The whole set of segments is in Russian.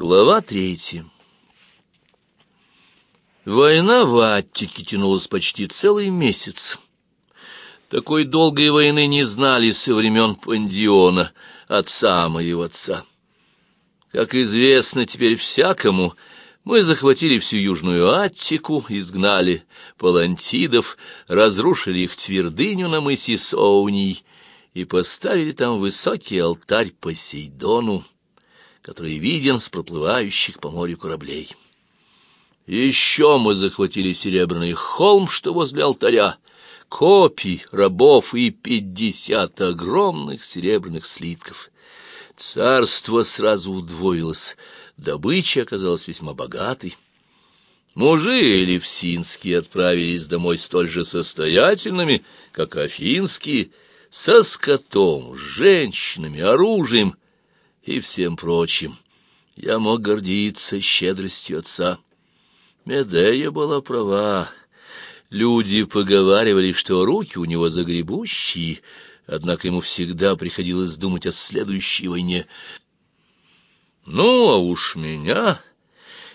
Глава третья. Война в Аттике тянулась почти целый месяц. Такой долгой войны не знали со времен Пандиона, отца моего отца. Как известно теперь всякому, мы захватили всю Южную Аттику, изгнали палантидов, разрушили их твердыню на мысе Соуний и поставили там высокий алтарь Посейдону который виден с проплывающих по морю кораблей. Еще мы захватили серебряный холм, что возле алтаря, копий, рабов и пятьдесят огромных серебряных слитков. Царство сразу удвоилось, добыча оказалась весьма богатой. Мужи элевсинские отправились домой столь же состоятельными, как афинские, со скотом, женщинами, оружием и всем прочим. Я мог гордиться щедростью отца. Медея была права. Люди поговаривали, что руки у него загребущие, однако ему всегда приходилось думать о следующей войне. Ну, а уж меня,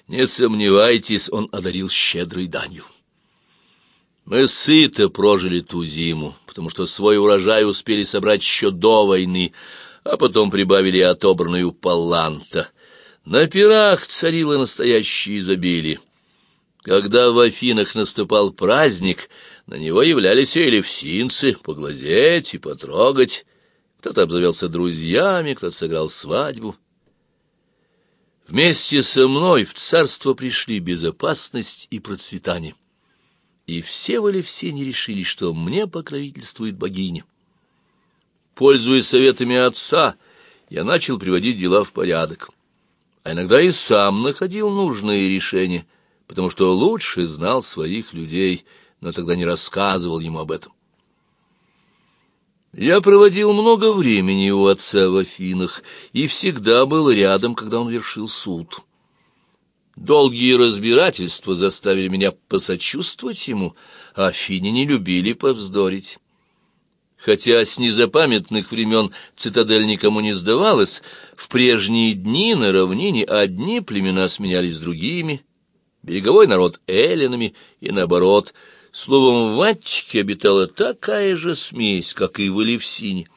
не сомневайтесь, он одарил щедрой данью. Мы сыто прожили ту зиму, потому что свой урожай успели собрать еще до войны, а потом прибавили отобранную паланта. На пирах царило настоящее изобилие. Когда в Афинах наступал праздник, на него являлись элевсинцы поглазеть и потрогать. Кто-то обзавелся друзьями, кто-то сыграл свадьбу. Вместе со мной в царство пришли безопасность и процветание. И все в Элевсине решили, что мне покровительствует богиня. Пользуясь советами отца, я начал приводить дела в порядок. А иногда и сам находил нужные решения, потому что лучше знал своих людей, но тогда не рассказывал ему об этом. Я проводил много времени у отца в Афинах и всегда был рядом, когда он вершил суд. Долгие разбирательства заставили меня посочувствовать ему, а афиняне любили повздорить. Хотя с незапамятных времен цитадель никому не сдавалась, в прежние дни на равнине одни племена сменялись другими, береговой народ эллинами и наоборот. Словом, в Аттике обитала такая же смесь, как и в Элевсине.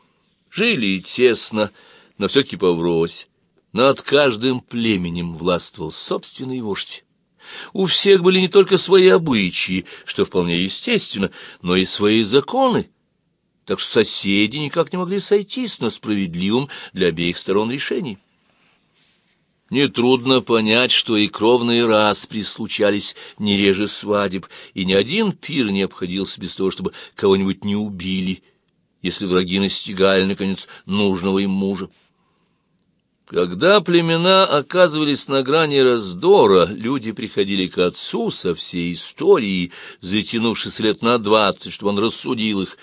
Жили тесно, но все-таки поврось. Над каждым племенем властвовал собственный вождь. У всех были не только свои обычаи, что вполне естественно, но и свои законы, так что соседи никак не могли сойтись на справедливом для обеих сторон решении. Нетрудно понять, что и кровные распри случались не реже свадеб, и ни один пир не обходился без того, чтобы кого-нибудь не убили, если враги настигали, наконец, нужного им мужа. Когда племена оказывались на грани раздора, люди приходили к отцу со всей историей, затянувшись лет на двадцать, чтобы он рассудил их.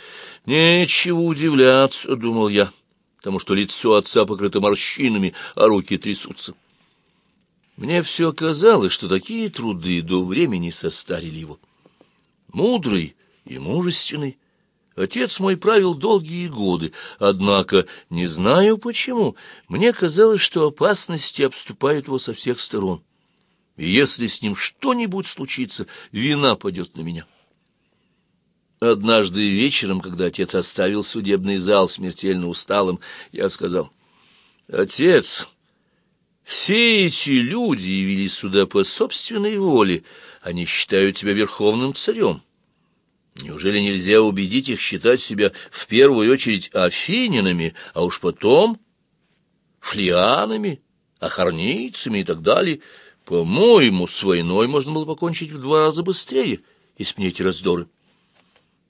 Нечего удивляться, — думал я, потому что лицо отца покрыто морщинами, а руки трясутся. Мне все казалось, что такие труды до времени состарили его. Мудрый и мужественный, Отец мой правил долгие годы, однако, не знаю почему, мне казалось, что опасности обступают его со всех сторон. И если с ним что-нибудь случится, вина падет на меня. Однажды вечером, когда отец оставил судебный зал смертельно усталым, я сказал, «Отец, все эти люди явились сюда по собственной воле, они считают тебя верховным царем». Неужели нельзя убедить их считать себя в первую очередь афининами, а уж потом флианами, охарнийцами и так далее? По-моему, с войной можно было покончить в два раза быстрее, если мне эти раздоры.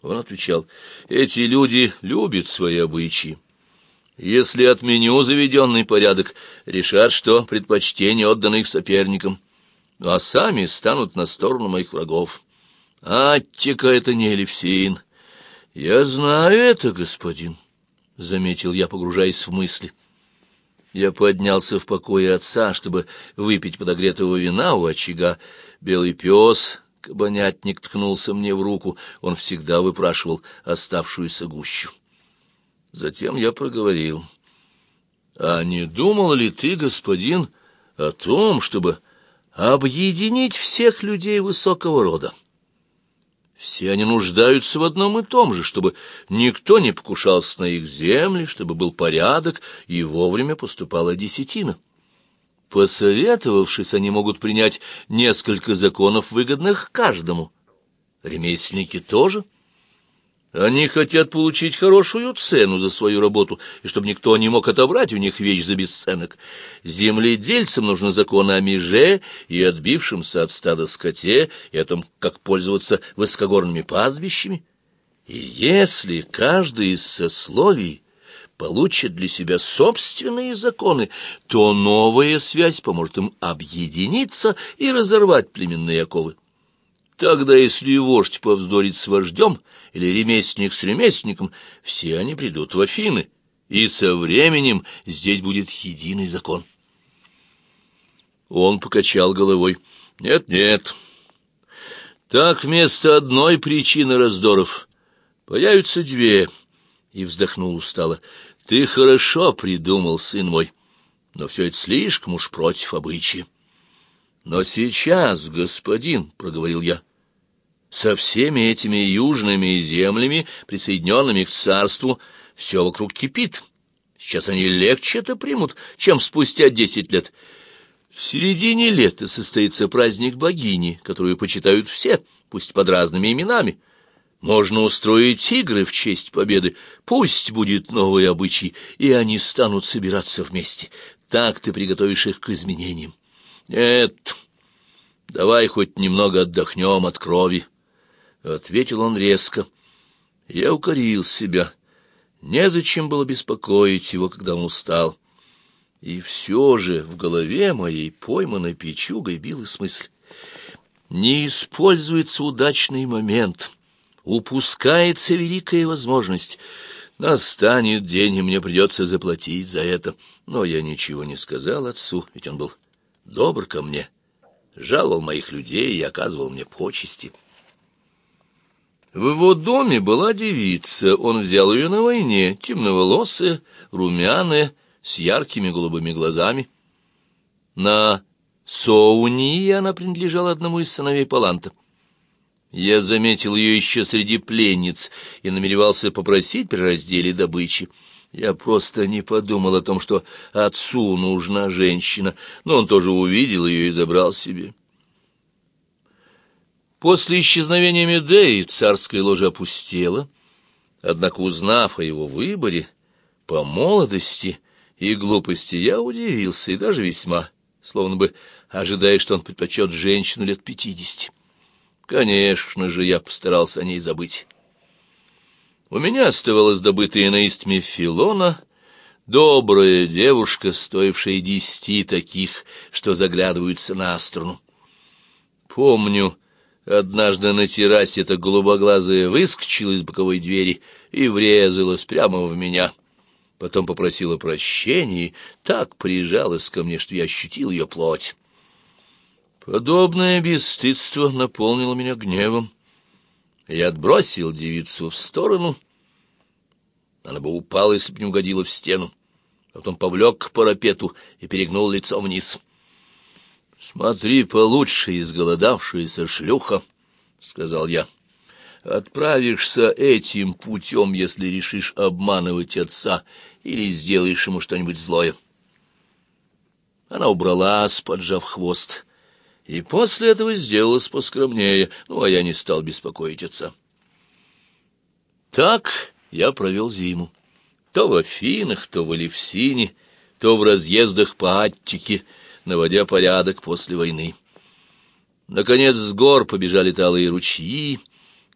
Он отвечал, эти люди любят свои обычаи. Если отменю заведенный порядок, решат, что предпочтение отдано их соперникам, а сами станут на сторону моих врагов. Аттика — это не Элевсин. Я знаю это, господин, — заметил я, погружаясь в мысли. Я поднялся в покое отца, чтобы выпить подогретого вина у очага. Белый пес, кабанятник, ткнулся мне в руку. Он всегда выпрашивал оставшуюся гущу. Затем я проговорил. — А не думал ли ты, господин, о том, чтобы объединить всех людей высокого рода. Все они нуждаются в одном и том же, чтобы никто не покушался на их земли, чтобы был порядок и вовремя поступала десятина. Посоветовавшись, они могут принять несколько законов, выгодных каждому. Ремесленники тоже. Они хотят получить хорошую цену за свою работу, и чтобы никто не мог отобрать у них вещь за бесценок. Земледельцам нужны законы о меже и отбившемся от стада скоте, и о том, как пользоваться высокогорными пастбищами. И если каждый из сословий получит для себя собственные законы, то новая связь поможет им объединиться и разорвать племенные оковы. Тогда, если вождь повздорит с вождем или ремесленник с ремесленником, все они придут в Афины, и со временем здесь будет единый закон. Он покачал головой. «Нет, нет. Так вместо одной причины раздоров появятся две». И вздохнул устало. «Ты хорошо придумал, сын мой, но все это слишком уж против обычая». «Но сейчас, господин, — проговорил я, — со всеми этими южными землями, присоединенными к царству, все вокруг кипит. Сейчас они легче это примут, чем спустя десять лет. В середине лета состоится праздник богини, которую почитают все, пусть под разными именами. Можно устроить игры в честь победы. Пусть будет новый обычай, и они станут собираться вместе. Так ты приготовишь их к изменениям. Нет, давай хоть немного отдохнем от крови, — ответил он резко. Я укорил себя. Незачем было беспокоить его, когда он устал. И все же в голове моей пойманной печугой билась мысль. Не используется удачный момент, упускается великая возможность. Настанет день, и мне придется заплатить за это. Но я ничего не сказал отцу, ведь он был добр ко мне, жаловал моих людей и оказывал мне почести. В его доме была девица, он взял ее на войне, темноволосая, румяная, с яркими голубыми глазами. На Соунии она принадлежала одному из сыновей Паланта. Я заметил ее еще среди пленниц и намеревался попросить при разделе добычи. Я просто не подумал о том, что отцу нужна женщина, но он тоже увидел ее и забрал себе. После исчезновения Медеи царская ложа опустела, однако, узнав о его выборе, по молодости и глупости, я удивился и даже весьма, словно бы ожидая, что он предпочет женщину лет пятидесяти. Конечно же, я постарался о ней забыть. У меня оставалась добытая на истме Филона, добрая девушка, стоившая десяти таких, что заглядываются на струну. Помню, однажды на террасе эта голубоглазая выскочила из боковой двери и врезалась прямо в меня. Потом попросила прощения так прижалась ко мне, что я ощутил ее плоть. Подобное бесстыдство наполнило меня гневом. Я отбросил девицу в сторону. Она бы упала, если бы не угодила в стену. Потом повлек к парапету и перегнул лицом вниз. — Смотри получше, изголодавшаяся шлюха, — сказал я. — Отправишься этим путем, если решишь обманывать отца или сделаешь ему что-нибудь злое. Она убралась, поджав хвост и после этого сделалась поскромнее, ну, а я не стал беспокоить отца. Так я провел зиму. То в Афинах, то в Алевсине, то в разъездах по Аттике, наводя порядок после войны. Наконец с гор побежали талые ручьи,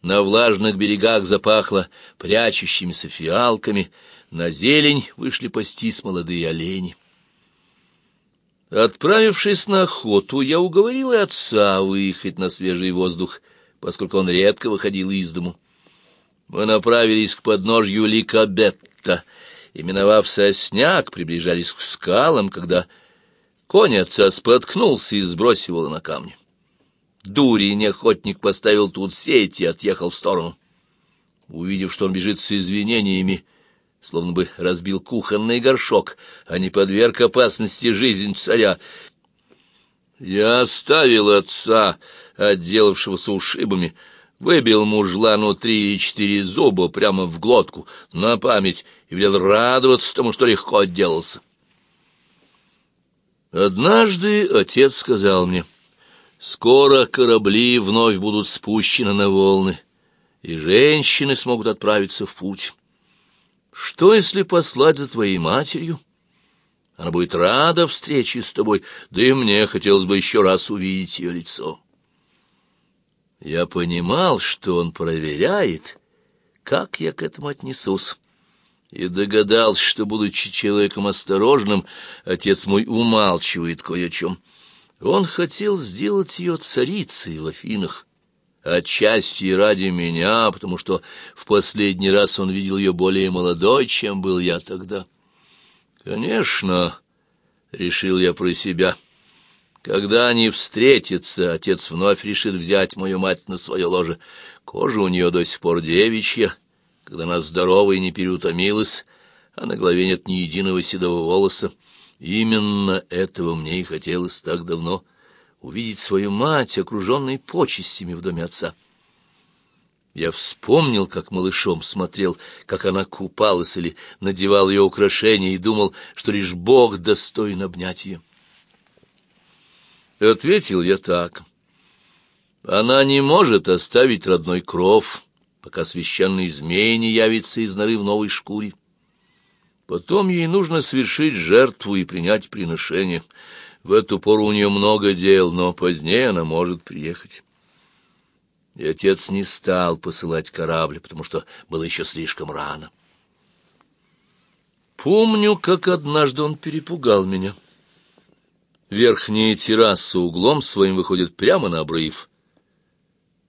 на влажных берегах запахло прячущимися фиалками, на зелень вышли пастись молодые олени. Отправившись на охоту, я уговорил и отца выехать на свежий воздух, поскольку он редко выходил из дому. Мы направились к подножью Ликабетта, и, миновав сосняк, приближались к скалам, когда конь отца споткнулся и сбросил его на камни. Дурень охотник поставил тут сеть и отъехал в сторону. Увидев, что он бежит с извинениями, словно бы разбил кухонный горшок, а не подверг опасности жизнь царя. Я оставил отца, отделавшегося ушибами, выбил мужлану три или четыре зуба прямо в глотку, на память, и велел радоваться тому, что легко отделался. Однажды отец сказал мне, «Скоро корабли вновь будут спущены на волны, и женщины смогут отправиться в путь. Что, если послать за твоей матерью?» Она будет рада встрече с тобой, да и мне хотелось бы еще раз увидеть ее лицо. Я понимал, что он проверяет, как я к этому отнесусь, и догадался, что, будучи человеком осторожным, отец мой умалчивает кое о чем. Он хотел сделать ее царицей в Афинах, отчасти ради меня, потому что в последний раз он видел ее более молодой, чем был я тогда. Конечно, решил я про себя. Когда они встретятся, отец вновь решит взять мою мать на свое ложе. Кожа у нее до сих пор девичья, когда она здорова и не переутомилась, а на голове нет ни единого седого волоса. Именно этого мне и хотелось так давно — увидеть свою мать, окруженной почестями в доме отца. Я вспомнил, как малышом смотрел, как она купалась или надевал ее украшения, и думал, что лишь Бог достоин обнять ее. Ответил я так. Она не может оставить родной кров, пока священный змей не явится из норы в новой шкуре. Потом ей нужно совершить жертву и принять приношение. В эту пору у нее много дел, но позднее она может приехать и отец не стал посылать корабль, потому что было еще слишком рано. Помню, как однажды он перепугал меня. Верхняя терраса углом своим выходит прямо на обрыв.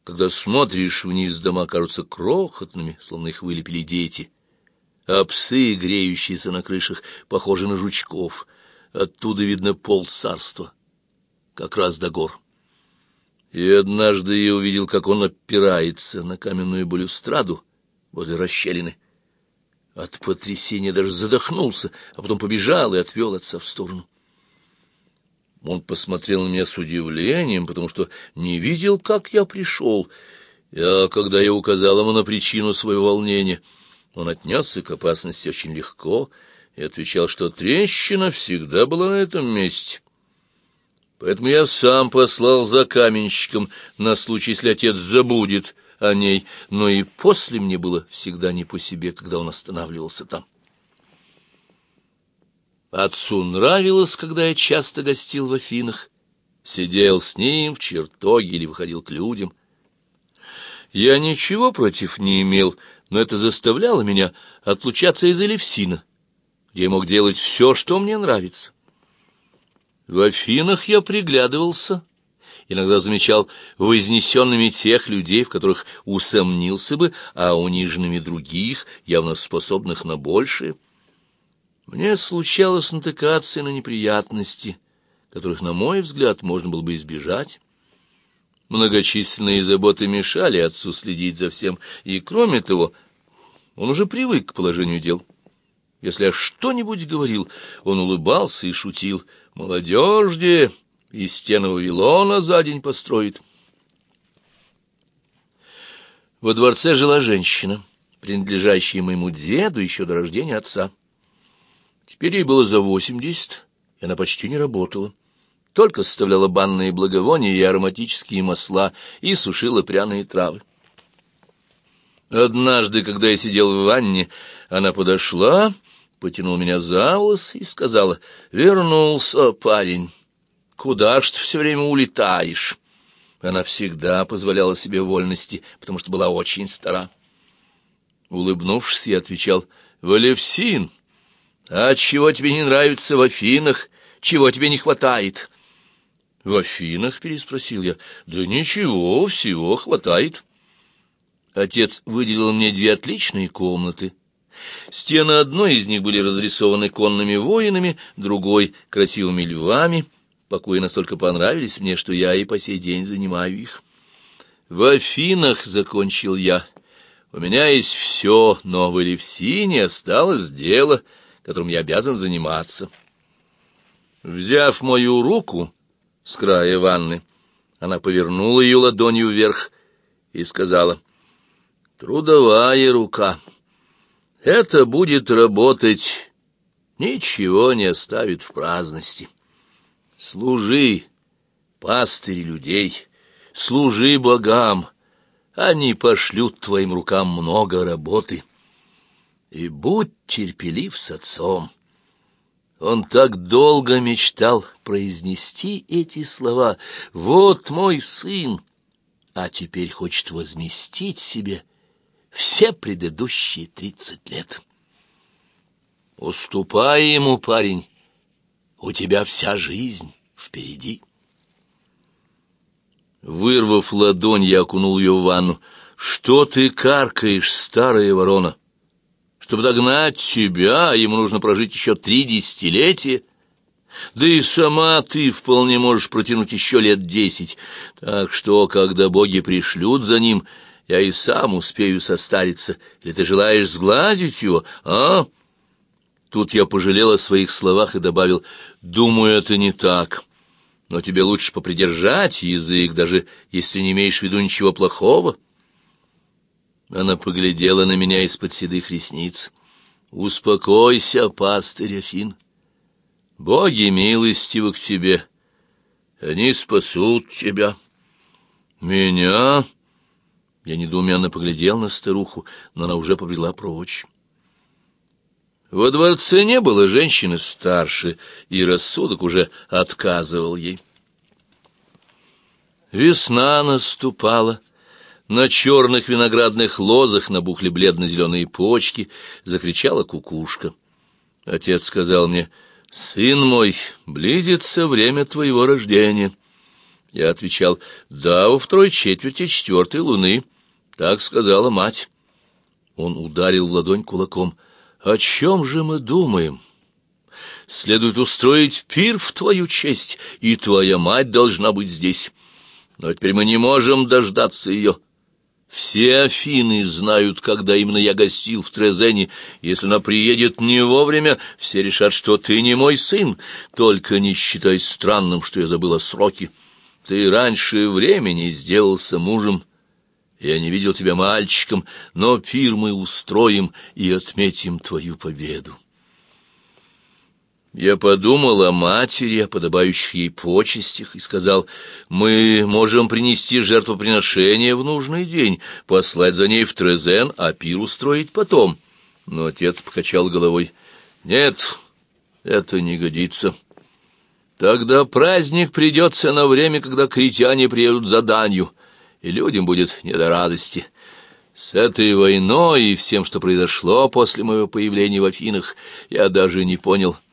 Когда смотришь вниз, дома кажутся крохотными, словно их вылепили дети, а псы, греющиеся на крышах, похожи на жучков. Оттуда видно пол царства, как раз до гор. И однажды я увидел, как он опирается на каменную балюстраду возле расщелины. От потрясения даже задохнулся, а потом побежал и отвел отца в сторону. Он посмотрел на меня с удивлением, потому что не видел, как я пришел. А когда я указал ему на причину своего волнения, он отнесся к опасности очень легко и отвечал, что трещина всегда была на этом месте. Поэтому я сам послал за каменщиком на случай, если отец забудет о ней, но и после мне было всегда не по себе, когда он останавливался там. Отцу нравилось, когда я часто гостил в Афинах, сидел с ним в чертоге или выходил к людям. Я ничего против не имел, но это заставляло меня отлучаться из Элевсина, где я мог делать все, что мне нравится. В Афинах я приглядывался, иногда замечал вознесенными тех людей, в которых усомнился бы, а униженными других, явно способных на большее. Мне случалось натыкаться на неприятности, которых, на мой взгляд, можно было бы избежать. Многочисленные заботы мешали отцу следить за всем, и, кроме того, он уже привык к положению дел. Если я что-нибудь говорил, он улыбался и шутил — Молодежь где и стены Вавилона за день построит. Во дворце жила женщина, принадлежащая моему деду еще до рождения отца. Теперь ей было за восемьдесят, и она почти не работала. Только составляла банные благовония и ароматические масла и сушила пряные травы. Однажды, когда я сидел в ванне, она подошла потянул меня за волосы и сказала, «Вернулся парень. Куда ж ты все время улетаешь?» Она всегда позволяла себе вольности, потому что была очень стара. Улыбнувшись, я отвечал, «Валевсин, а чего тебе не нравится в Афинах? Чего тебе не хватает?» «В Афинах?» — переспросил я. «Да ничего, всего хватает». Отец выделил мне две отличные комнаты — Стены одной из них были разрисованы конными воинами, другой — красивыми львами. Покои настолько понравились мне, что я и по сей день занимаю их. В Афинах закончил я. У меня есть все, но в Элевсине осталось дело, которым я обязан заниматься. Взяв мою руку, с края ванны. Она повернула ее ладонью вверх и сказала, «Трудовая рука. Это будет работать, ничего не оставит в праздности. Служи, пастырь людей, служи богам, они пошлют твоим рукам много работы. И будь терпелив с отцом». Он так долго мечтал произнести эти слова. «Вот мой сын!» А теперь хочет возместить себе все предыдущие тридцать лет. Уступай ему, парень, у тебя вся жизнь впереди. Вырвав ладонь, я окунул ее в ванну. «Что ты каркаешь, старая ворона?» Чтобы догнать тебя, ему нужно прожить еще три десятилетия. Да и сама ты вполне можешь протянуть еще лет десять. Так что, когда боги пришлют за ним, я и сам успею состариться. Или ты желаешь сглазить его, а?» Тут я пожалел о своих словах и добавил, «Думаю, это не так. Но тебе лучше попридержать язык, даже если не имеешь в виду ничего плохого». Она поглядела на меня из-под седых ресниц. «Успокойся, пастырь Афин. Боги милостивы к тебе. Они спасут тебя». «Меня?» Я недоуменно поглядел на старуху, но она уже побрела прочь. Во дворце не было женщины старше, и рассудок уже отказывал ей. Весна наступала. На черных виноградных лозах набухли бледно-зеленые почки, закричала кукушка. Отец сказал мне, «Сын мой, близится время твоего рождения». Я отвечал, «Да, во второй четверти четвертой луны». Так сказала мать. Он ударил в ладонь кулаком. «О чем же мы думаем?» «Следует устроить пир в твою честь, и твоя мать должна быть здесь. Но теперь мы не можем дождаться ее». Все Афины знают, когда именно я гостил в Трезене. Если она приедет не вовремя, все решат, что ты не мой сын. Только не считай странным, что я забыл о сроке. Ты раньше времени сделался мужем. Я не видел тебя мальчиком, но пир мы устроим и отметим твою победу. Я подумал о матери, о подобающих ей почестях, и сказал, мы можем принести жертвоприношение в нужный день, послать за ней в Трезен, а пир устроить потом. Но отец покачал головой. Нет, это не годится. Тогда праздник придется на время, когда критяне приедут за данью, и людям будет не до радости. С этой войной и всем, что произошло после моего появления в Афинах, я даже не понял —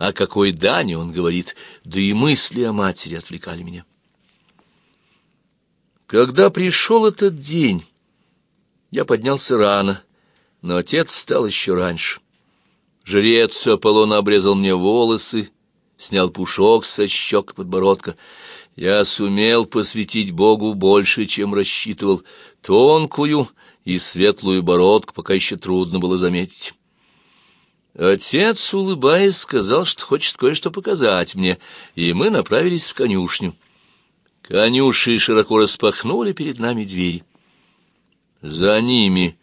о какой дани он говорит, да и мысли о матери отвлекали меня. Когда пришел этот день, я поднялся рано, но отец встал еще раньше. Жрец Аполлона обрезал мне волосы, снял пушок со щек подбородка. Я сумел посвятить Богу больше, чем рассчитывал, тонкую и светлую бородку пока еще трудно было заметить. Отец, улыбаясь, сказал, что хочет кое-что показать мне, и мы направились в конюшню. Конюши широко распахнули перед нами двери. За ними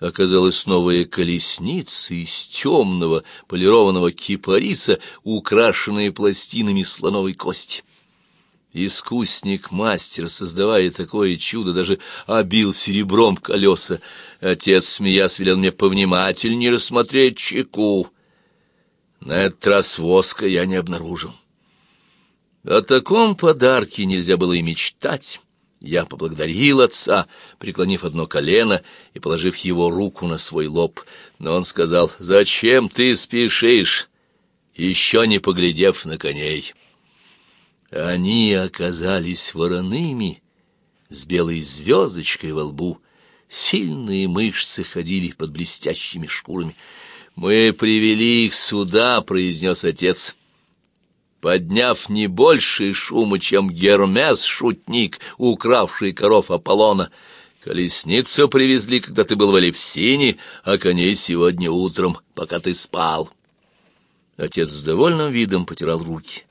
оказалась новая колесница из темного полированного кипариса, украшенная пластинами слоновой кости. Искусник-мастер, создавая такое чудо, даже обил серебром колеса. Отец, смеясь, велел мне повнимательнее рассмотреть чеку. На этот раз воска я не обнаружил. О таком подарке нельзя было и мечтать. Я поблагодарил отца, преклонив одно колено и положив его руку на свой лоб. Но он сказал, «Зачем ты спешишь, еще не поглядев на коней?» Они оказались вороными, с белой звездочкой во лбу. Сильные мышцы ходили под блестящими шкурами. «Мы привели их сюда», — произнес отец, подняв не больше шума, чем Гермес, шутник, укравший коров Аполлона. Колесницу привезли, когда ты был в Алевсине, а коней сегодня утром, пока ты спал. Отец с довольным видом потирал руки.